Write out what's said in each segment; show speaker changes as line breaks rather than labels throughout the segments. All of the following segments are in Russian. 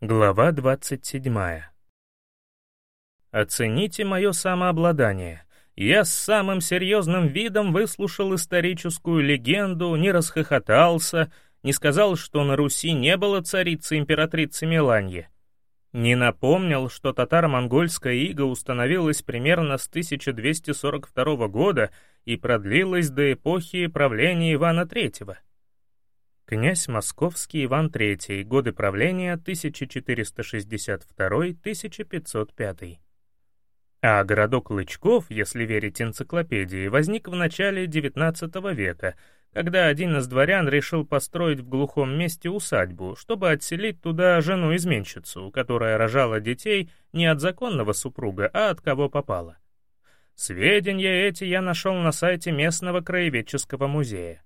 Глава 27 Оцените мое самообладание. Я с самым серьезным видом выслушал историческую легенду, не расхохотался, не сказал, что на Руси не было царицы-императрицы Меланьи. Не напомнил, что татаро-монгольская ига установилась примерно с 1242 года и продлилась до эпохи правления Ивана III. Князь Московский Иван III, годы правления 1462-1505. А городок Лычков, если верить энциклопедии, возник в начале XIX века, когда один из дворян решил построить в глухом месте усадьбу, чтобы отселить туда жену-изменщицу, которая рожала детей не от законного супруга, а от кого попало. Сведения эти я нашел на сайте местного краеведческого музея.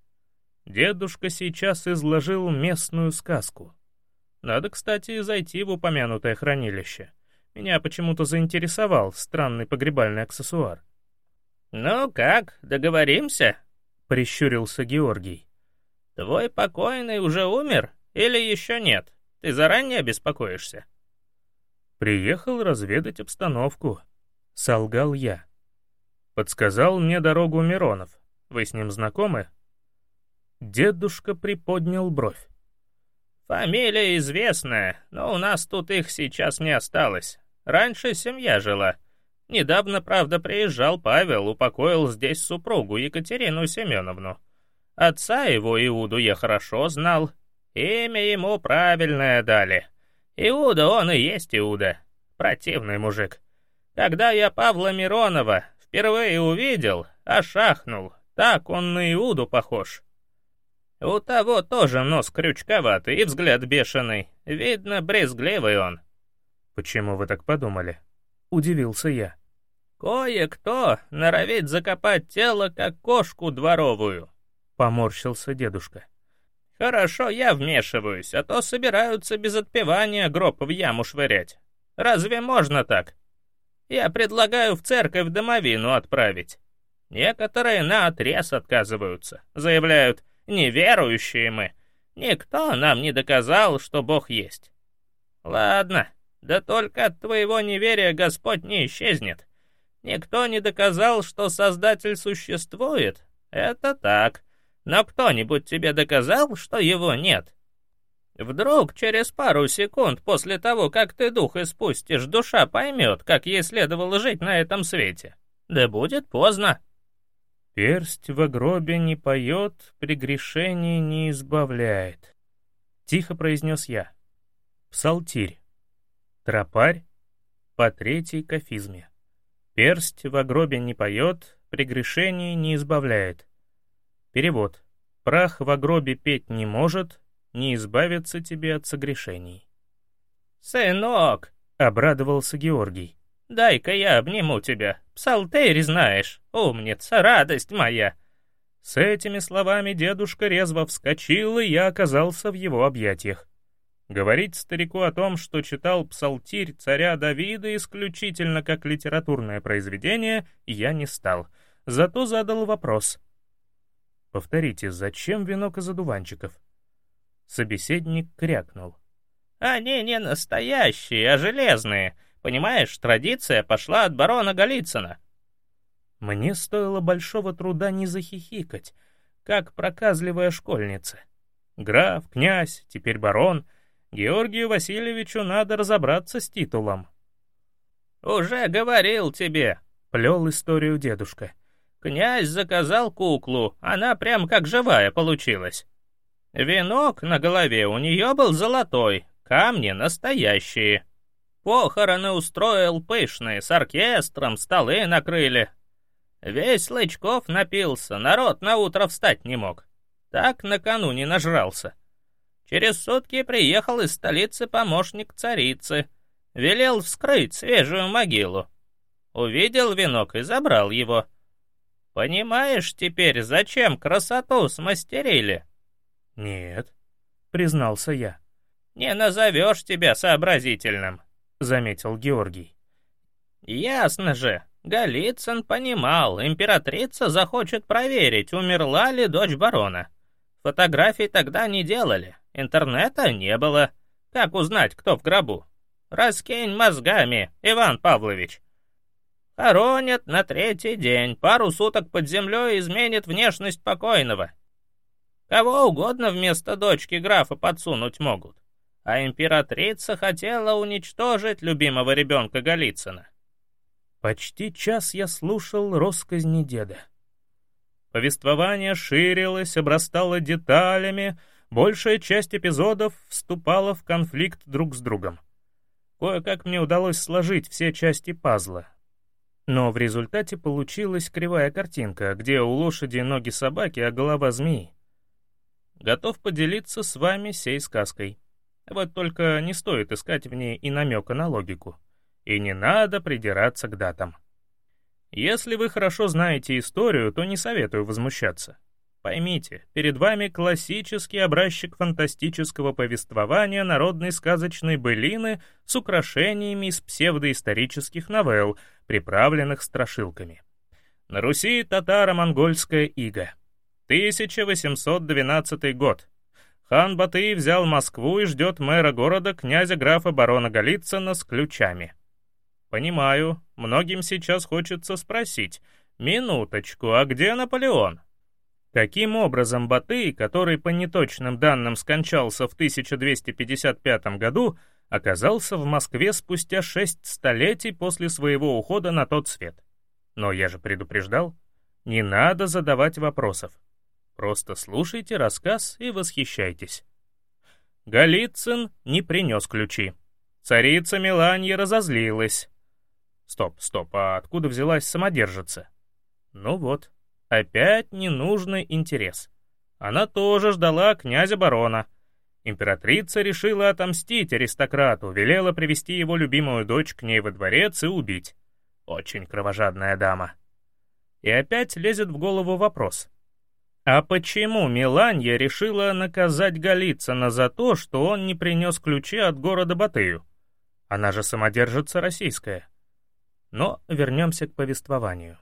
Дедушка сейчас изложил местную сказку. Надо, кстати, зайти в упомянутое хранилище. Меня почему-то заинтересовал странный погребальный аксессуар.
«Ну как, договоримся?»
— прищурился Георгий.
«Твой покойный уже умер или еще нет? Ты заранее беспокоишься?»
«Приехал разведать обстановку», — солгал я. Подсказал мне дорогу Миронов. Вы с ним знакомы?» Дедушка приподнял бровь.
«Фамилия известная, но у нас тут их сейчас не осталось. Раньше семья жила. Недавно, правда, приезжал Павел, упокоил здесь супругу Екатерину Семеновну. Отца его, Иуду, я хорошо знал. Имя ему правильное дали. Иуда он и есть Иуда. Противный мужик. Когда я Павла Миронова впервые увидел, ошахнул, так он на Иуду похож». У того тоже нос крючковатый и взгляд бешеный. Видно, брезгливый он.
«Почему вы так подумали?» — удивился я.
«Кое-кто норовит закопать тело, как кошку дворовую», — поморщился дедушка. «Хорошо, я вмешиваюсь, а то собираются без отпевания гроб в яму швырять. Разве можно так? Я предлагаю в церковь домовину отправить. Некоторые на отрез отказываются, заявляют, неверующие мы. Никто нам не доказал, что Бог есть. Ладно, да только от твоего неверия Господь не исчезнет. Никто не доказал, что Создатель существует. Это так. Но кто-нибудь тебе доказал, что его нет? Вдруг через пару секунд после того, как ты дух испустишь, душа поймет, как ей следовало жить на этом свете. Да будет поздно.
Персть в гробе не поет, прегрешений не избавляет. Тихо произнес я. Псалтирь. Тропарь по третьей кафизме. Персть в гробе не поет, прегрешений не избавляет. Перевод. Прах в гробе петь не может, не избавиться тебе от согрешений.
«Сынок!» — обрадовался Георгий. Дай-ка я обниму тебя. Псалтырь знаешь. Умница, радость моя».
С этими словами дедушка резво вскочил, и я оказался в его объятиях. Говорить старику о том, что читал псалтирь царя Давида исключительно как литературное произведение, я не стал. Зато задал вопрос. «Повторите, зачем венок из одуванчиков?» Собеседник крякнул.
«Они не настоящие, а железные. Понимаешь, традиция пошла от барона Голицына».
Мне стоило большого труда не захихикать, как проказливая школьница. Граф, князь, теперь барон. Георгию Васильевичу надо разобраться с титулом.
«Уже говорил тебе», — плел историю дедушка. «Князь заказал куклу, она прям как живая получилась. Венок на голове у нее был золотой, камни настоящие». Похороны устроил пышные, с оркестром, столы накрыли. Весь Лычков напился, народ на утро встать не мог. Так накануне нажрался. Через сутки приехал из столицы помощник царицы. Велел вскрыть свежую могилу. Увидел венок и забрал его. Понимаешь теперь, зачем красоту смастерили?
Нет, признался я.
Не назовешь тебя сообразительным. — заметил Георгий. «Ясно же, Голицын понимал, императрица захочет проверить, умерла ли дочь барона. Фотографий тогда не делали, интернета не было. Как узнать, кто в гробу? Раскинь мозгами, Иван Павлович. Хоронят на третий день, пару суток под землей изменит внешность покойного. Кого угодно вместо дочки графа подсунуть могут. А императрица хотела уничтожить любимого ребенка Голицына.
Почти час я слушал росказни деда. Повествование ширилось, обрастало деталями, большая часть эпизодов вступала в конфликт друг с другом. Кое-как мне удалось сложить все части пазла. Но в результате получилась кривая картинка, где у лошади ноги собаки, а голова змеи. Готов поделиться с вами сей сказкой. Вот только не стоит искать в ней и намека на логику. И не надо придираться к датам. Если вы хорошо знаете историю, то не советую возмущаться. Поймите, перед вами классический образчик фантастического повествования народной сказочной былины с украшениями из псевдоисторических новелл, приправленных страшилками. На Руси татаро-монгольская ига. 1812 год. Хан Батый взял Москву и ждет мэра города князя графа барона Голицына с ключами. Понимаю, многим сейчас хочется спросить, минуточку, а где Наполеон? Каким образом Батый, который по неточным данным скончался в 1255 году, оказался в Москве спустя шесть столетий после своего ухода на тот свет? Но я же предупреждал, не надо задавать вопросов. Просто слушайте рассказ и восхищайтесь. Голицын не принес ключи. Царица Меланья разозлилась. Стоп, стоп, а откуда взялась самодержица? Ну вот, опять ненужный интерес. Она тоже ждала князя-барона. Императрица решила отомстить аристократу, велела привести его любимую дочь к ней во дворец и убить. Очень кровожадная дама. И опять лезет в голову вопрос. А почему Миланья решила наказать Голицына за то, что он не принес ключи от города Батыю? Она же самодержица российская. Но вернемся к повествованию.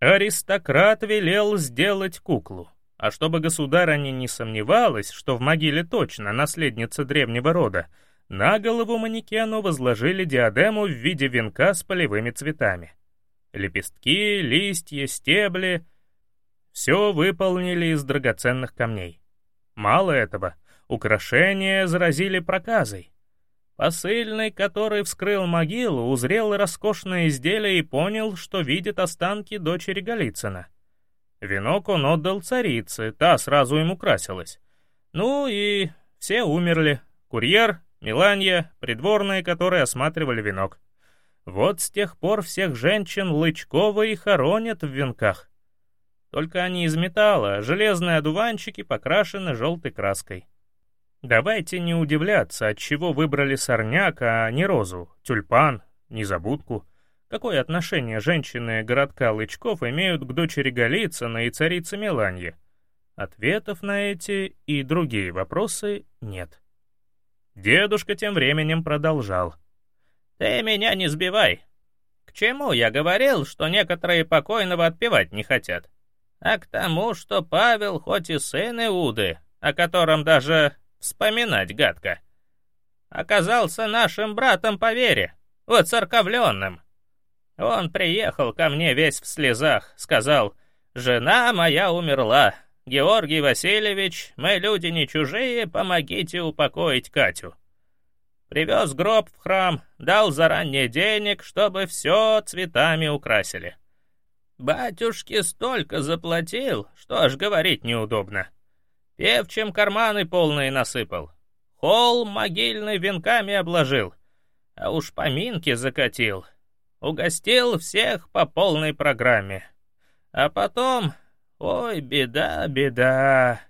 Аристократ велел сделать куклу, а чтобы государыня не сомневалась, что в могиле точно наследница древнего рода, на голову манекену возложили диадему в виде венка с полевыми цветами. Лепестки, листья, стебли — все выполнили из драгоценных камней. Мало этого, украшения заразили проказой. Посыльный, который вскрыл могилу, узрел роскошное изделие и понял, что видит останки дочери Голицына. Венок он отдал царице, та сразу ему красилась. Ну и все умерли. Курьер, Миланья, придворные, которые осматривали венок. Вот с тех пор всех женщин Лычкова и хоронят в венках. Только они из металла, железные одуванчики покрашены желтой краской. Давайте не удивляться, от чего выбрали сорняк, а не розу, тюльпан, незабудку. Какое отношение женщины городка Лычков имеют к дочери Голицына и царице Меланье? Ответов на эти и другие вопросы нет. Дедушка тем временем продолжал.
«Ты меня не сбивай. К чему я говорил, что некоторые покойного отпевать не хотят? А к тому, что Павел хоть и сын Иуды, о котором даже Вспоминать гадко. Оказался нашим братом по вере, воцерковленным. Он приехал ко мне весь в слезах, сказал, «Жена моя умерла. Георгий Васильевич, мы люди не чужие, помогите упокоить Катю». Привез гроб в храм, дал заранее денег, чтобы все цветами украсили. Батюшке столько заплатил, что аж говорить неудобно. Певчим карманы полные насыпал. Холл могильный венками обложил. А уж поминки закатил. Угостил всех по полной программе. А потом... Ой, беда, беда.